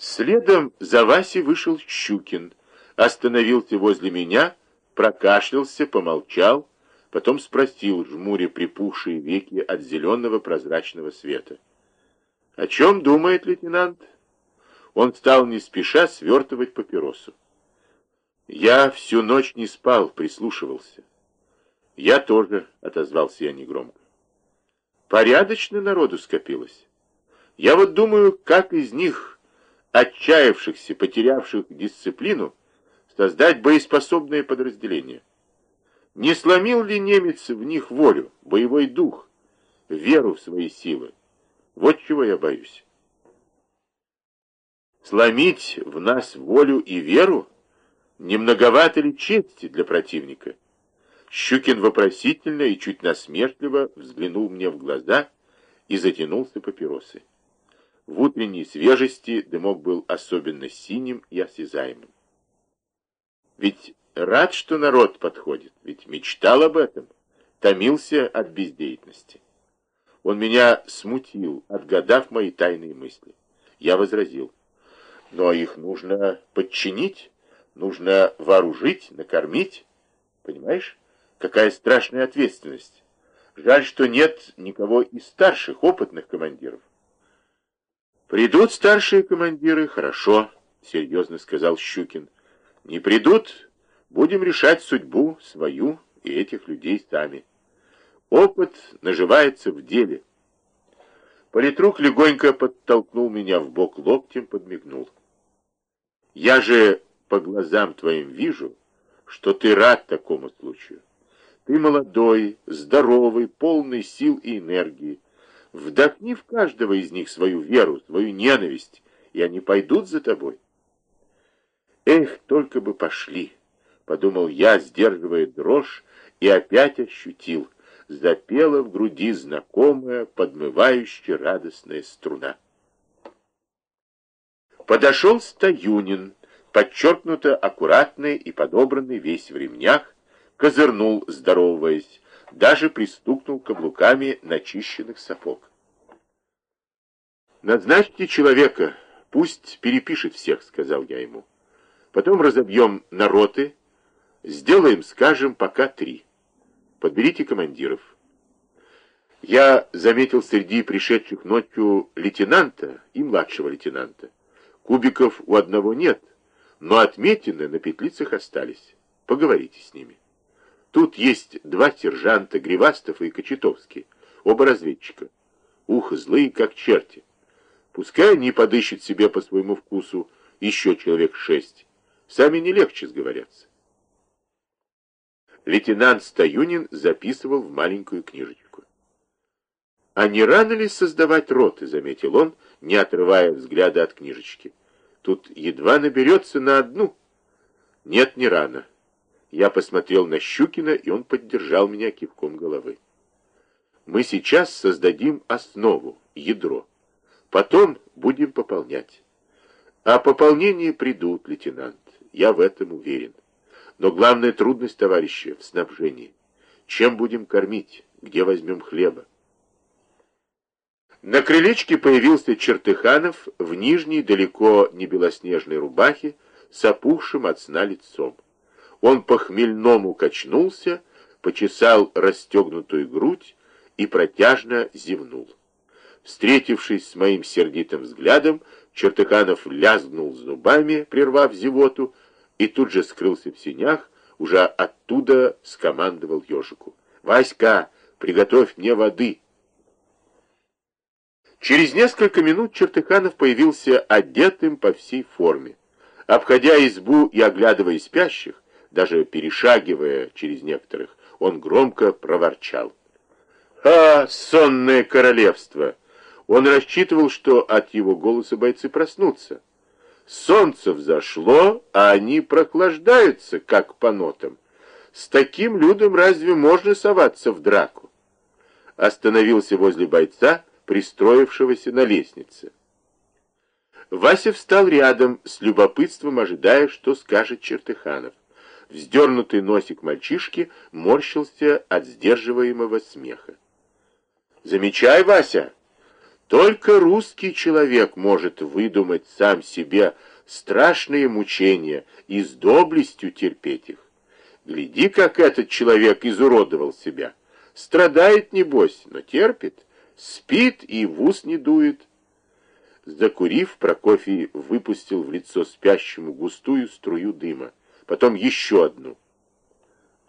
Следом за Васей вышел Щукин, остановился возле меня, прокашлялся, помолчал, потом спросил, жмуря припухшие веки от зеленого прозрачного света. «О чем думает лейтенант?» Он стал не спеша свертывать папиросу. Я всю ночь не спал, прислушивался. Я тоже, — отозвался я негромко. Порядочно народу скопилось. Я вот думаю, как из них, отчаявшихся, потерявших дисциплину, создать боеспособное подразделение. Не сломил ли немец в них волю, боевой дух, веру в свои силы? Вот чего я боюсь. Сломить в нас волю и веру? Не многовато ли чести для противника? Щукин вопросительно и чуть насмешливо взглянул мне в глаза и затянулся папиросой. В утренней свежести дымок был особенно синим и осязаемым. Ведь рад, что народ подходит, ведь мечтал об этом, томился от бездеятельности. Он меня смутил, отгадав мои тайные мысли. Я возразил, но их нужно подчинить. Нужно вооружить, накормить. Понимаешь, какая страшная ответственность. Жаль, что нет никого из старших, опытных командиров. Придут старшие командиры, хорошо, серьезно сказал Щукин. Не придут, будем решать судьбу свою и этих людей сами. Опыт наживается в деле. Политрук легонько подтолкнул меня в бок локтем, подмигнул. Я же по глазам твоим вижу, что ты рад такому случаю. Ты молодой, здоровый, полный сил и энергии. Вдохни в каждого из них свою веру, свою ненависть, и они пойдут за тобой. Эх, только бы пошли, подумал я, сдерживая дрожь, и опять ощутил, запела в груди знакомая, подмывающая радостная струна. Подошел Стаюнин, подчеркнуто аккуратный и подобранный весь в ремнях, козырнул, здороваясь, даже пристукнул каблуками начищенных сапог. «Назначьте человека, пусть перепишет всех», — сказал я ему. «Потом разобьем на роты, сделаем, скажем, пока три. Подберите командиров». Я заметил среди пришедших ночью лейтенанта и младшего лейтенанта. Кубиков у одного нет, но отметины на петлицах остались. Поговорите с ними. Тут есть два сержанта, Гривастов и Кочетовский, оба разведчика. Ух, злые, как черти. Пускай они подыщут себе по своему вкусу еще человек шесть. Сами не легче сговорятся. Лейтенант Стаюнин записывал в маленькую книжечку. «А не рано ли создавать роты?» — заметил он, не отрывая взгляда от книжечки. Тут едва наберется на одну. Нет, не рано. Я посмотрел на Щукина, и он поддержал меня кивком головы. Мы сейчас создадим основу, ядро. Потом будем пополнять. А пополнение придут, лейтенант. Я в этом уверен. Но главная трудность, товарищи, в снабжении. Чем будем кормить? Где возьмем хлеба? На крылечке появился Чертыханов в нижней, далеко не белоснежной рубахе, с опухшим от сна лицом. Он по-хмельному качнулся, почесал расстегнутую грудь и протяжно зевнул. Встретившись с моим сердитым взглядом, Чертыханов лязгнул зубами, прервав зевоту, и тут же скрылся в синях, уже оттуда скомандовал ежику. «Васька, приготовь мне воды!» Через несколько минут Чертыханов появился одетым по всей форме. Обходя избу и оглядывая спящих, даже перешагивая через некоторых, он громко проворчал. «А, сонное королевство!» Он рассчитывал, что от его голоса бойцы проснутся. Солнце взошло, а они прохлаждаются, как по нотам. С таким людом разве можно соваться в драку? Остановился возле бойца, пристроившегося на лестнице. Вася встал рядом, с любопытством ожидая, что скажет Чертыханов. Вздернутый носик мальчишки морщился от сдерживаемого смеха. «Замечай, Вася, Только русский человек может выдумать сам себе страшные мучения и с доблестью терпеть их. Гляди, как этот человек изуродовал себя. Страдает, небось, но терпит, спит и в ус не дует. Закурив, Прокофий выпустил в лицо спящему густую струю дыма, потом еще одну.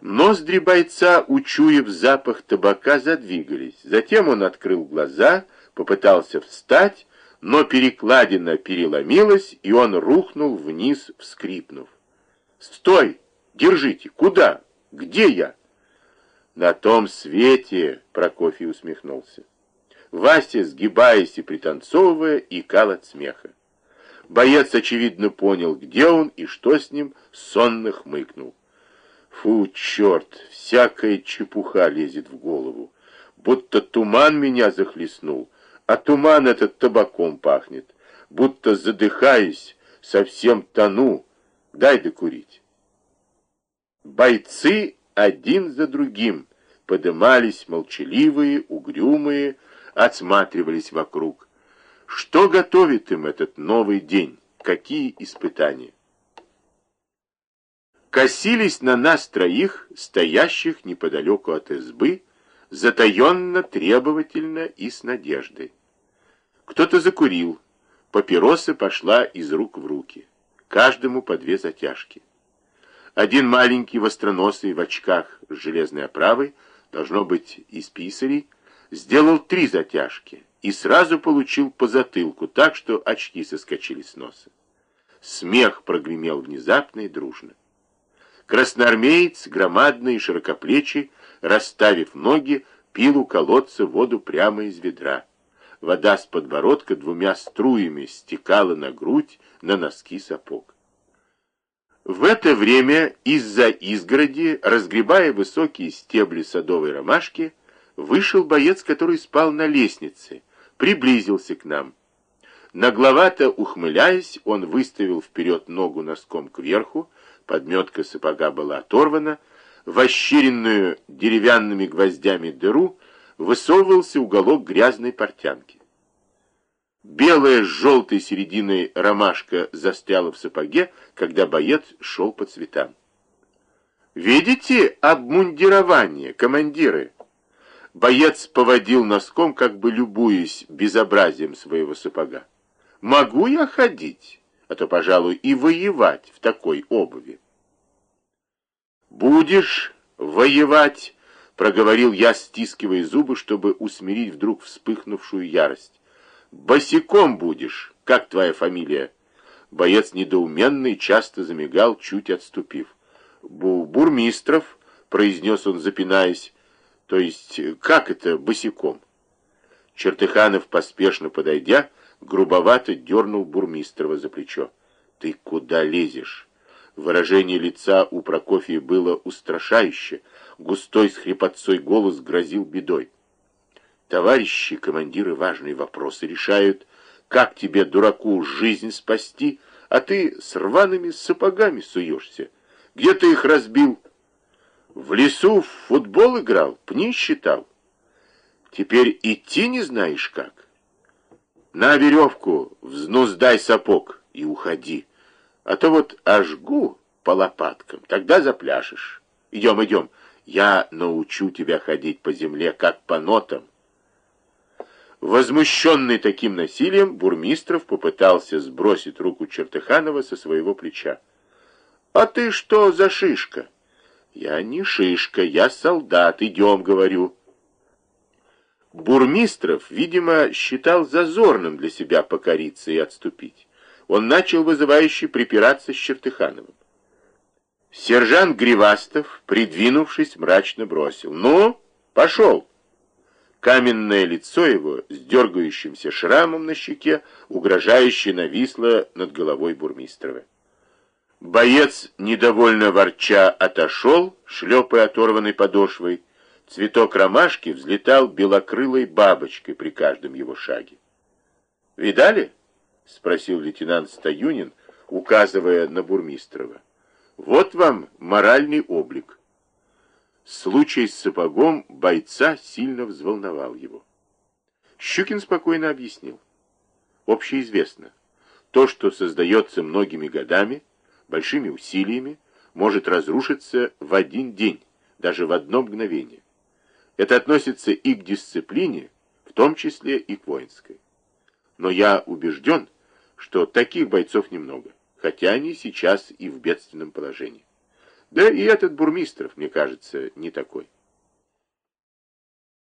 Ноздри бойца, учуяв запах табака, задвигались. Затем он открыл глаза, попытался встать, но перекладина переломилась, и он рухнул вниз, вскрипнув. «Стой! Держите! Куда? Где я?» «На том свете!» — Прокофий усмехнулся. Вася, сгибаясь и пританцовывая, икал от смеха. Боец, очевидно, понял, где он и что с ним, сонно хмыкнул. Фу, черт, всякая чепуха лезет в голову. Будто туман меня захлестнул, а туман этот табаком пахнет. Будто задыхаюсь, совсем тону. Дай докурить. Бойцы один за другим подымались молчаливые, угрюмые, отсматривались вокруг. Что готовит им этот новый день? Какие испытания? Косились на нас троих, стоящих неподалеку от избы, затаенно, требовательно и с надеждой. Кто-то закурил, папироса пошла из рук в руки, каждому по две затяжки. Один маленький востроносый в очках с железной оправой, должно быть из писарей, сделал три затяжки и сразу получил по затылку, так что очки соскочили с носа. Смех прогремел внезапно и дружно. Красноармеец, громадный и широкоплечий, расставив ноги, пил у колодца воду прямо из ведра. Вода с подбородка двумя струями стекала на грудь, на носки сапог. В это время из-за изгороди, разгребая высокие стебли садовой ромашки, вышел боец, который спал на лестнице, приблизился к нам. Нагловато ухмыляясь, он выставил вперед ногу носком кверху, подметка сапога была оторвана, в ощеренную деревянными гвоздями дыру высовывался уголок грязной портянки. Белая с желтой серединой ромашка застряла в сапоге, когда боец шел по цветам. «Видите обмундирование, командиры?» Боец поводил носком, как бы любуясь безобразием своего сапога. «Могу я ходить, а то, пожалуй, и воевать в такой обуви». «Будешь воевать», — проговорил я, стискивая зубы, чтобы усмирить вдруг вспыхнувшую ярость. «Босиком будешь, как твоя фамилия?» Боец недоуменный часто замигал, чуть отступив. «Бу «Бурмистров», — произнес он, запинаясь, то есть, как это босиком? Чертыханов, поспешно подойдя, грубовато дернул Бурмистрова за плечо. «Ты куда лезешь?» Выражение лица у Прокофия было устрашающе. Густой с хрипотцой голос грозил бедой. «Товарищи командиры важные вопросы решают. Как тебе, дураку, жизнь спасти, а ты с рваными сапогами суешься? Где ты их разбил?» В лесу в футбол играл, пни считал. Теперь идти не знаешь как. На веревку взнуздай сапог и уходи. А то вот ожгу по лопаткам, тогда запляшешь. Идем, идем, я научу тебя ходить по земле, как по нотам. Возмущенный таким насилием, Бурмистров попытался сбросить руку Чертыханова со своего плеча. «А ты что за шишка?» Я не шишка, я солдат, идем, говорю. Бурмистров, видимо, считал зазорным для себя покориться и отступить. Он начал вызывающе припираться с Чертыхановым. Сержант Гривастов, придвинувшись, мрачно бросил. «Ну, пошел!» Каменное лицо его с дергающимся шрамом на щеке угрожающе нависло над головой Бурмистрова. Боец, недовольно ворча, отошел, шлепая оторванной подошвой. Цветок ромашки взлетал белокрылой бабочкой при каждом его шаге. «Видали?» — спросил лейтенант Стоюнин, указывая на Бурмистрова. «Вот вам моральный облик». Случай с сапогом бойца сильно взволновал его. Щукин спокойно объяснил. Общеизвестно, то, что создается многими годами, большими усилиями, может разрушиться в один день, даже в одно мгновение. Это относится и к дисциплине, в том числе и к воинской. Но я убежден, что таких бойцов немного, хотя они сейчас и в бедственном положении. Да и этот Бурмистров, мне кажется, не такой.